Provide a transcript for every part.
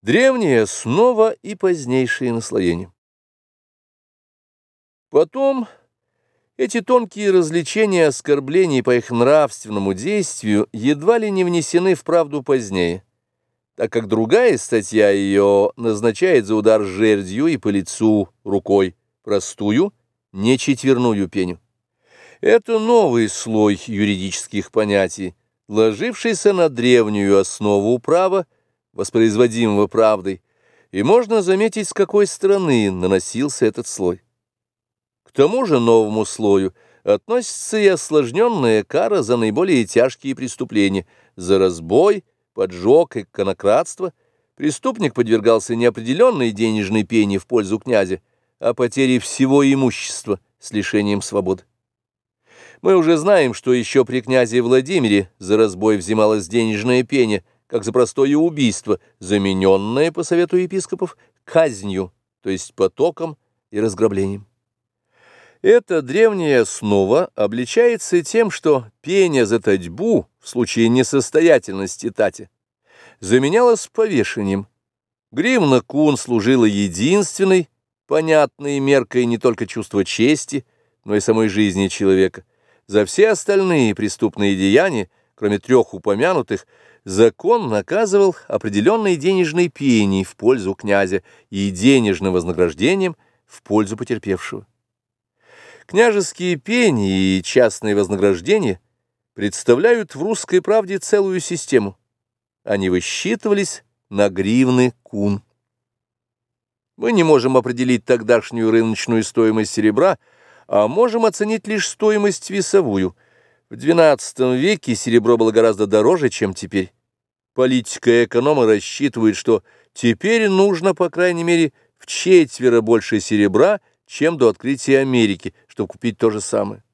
Древняя основа и позднейшие наслоения. Потом эти тонкие развлечения оскорблений по их нравственному действию едва ли не внесены в правду позднее, так как другая статья ее назначает за удар жердью и по лицу рукой простую, не четверную пеню. Это новый слой юридических понятий, ложившийся на древнюю основу права, воспроизводимого правдой, и можно заметить, с какой стороны наносился этот слой. К тому же новому слою относится и осложненная кара за наиболее тяжкие преступления, за разбой, поджог и конократство. Преступник подвергался неопределенной денежной пене в пользу князя, а потере всего имущества с лишением свободы. Мы уже знаем, что еще при князе Владимире за разбой взималась денежная пеня, как за простое убийство, замененное, по совету епископов, казнью, то есть потоком и разграблением. Эта древняя основа обличается тем, что пеня за татьбу в случае несостоятельности тати заменялась повешением. Гривна кун служила единственной, понятной меркой не только чувства чести, но и самой жизни человека. За все остальные преступные деяния, кроме трех упомянутых, закон наказывал определенной денежной пеней в пользу князя и денежным вознаграждением в пользу потерпевшего. Княжеские пени и частные вознаграждения представляют в русской правде целую систему. Они высчитывались на гривны кун. Мы не можем определить тогдашнюю рыночную стоимость серебра, а можем оценить лишь стоимость весовую – в XII веке серебро было гораздо дороже, чем теперь. Политика эконома рассчитывает, что теперь нужно, по крайней мере, в четверо больше серебра, чем до открытия Америки, чтобы купить то же самое.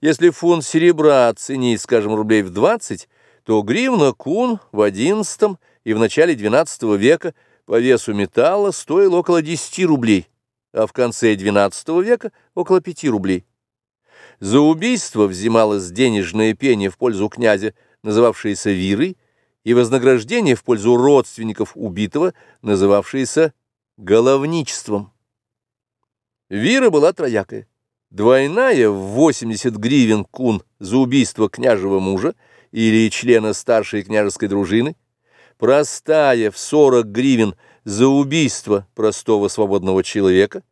Если фунт серебра оценить, скажем, рублей в 20, то гривна кун в XI и в начале XII века по весу металла стоил около 10 рублей, а в конце XII века около 5 рублей. За убийство взималось денежное пение в пользу князя, называвшееся вирой, и вознаграждение в пользу родственников убитого, называвшееся головничеством. Вира была троякая. Двойная в 80 гривен кун за убийство княжего мужа или члена старшей княжеской дружины, простая в 40 гривен за убийство простого свободного человека,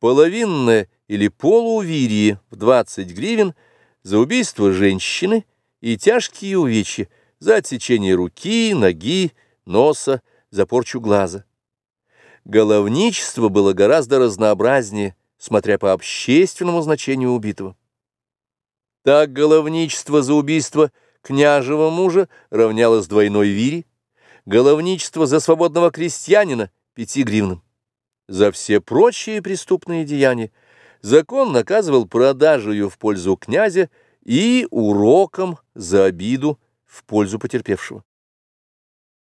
половинная или полуувирие в 20 гривен за убийство женщины и тяжкие увечья за отсечение руки, ноги, носа, за порчу глаза. Головничество было гораздо разнообразнее, смотря по общественному значению убитого. Так головничество за убийство княжего мужа равнялось двойной вире, головничество за свободного крестьянина – пяти гривнам. За все прочие преступные деяния закон наказывал продажу в пользу князя и уроком за обиду в пользу потерпевшего.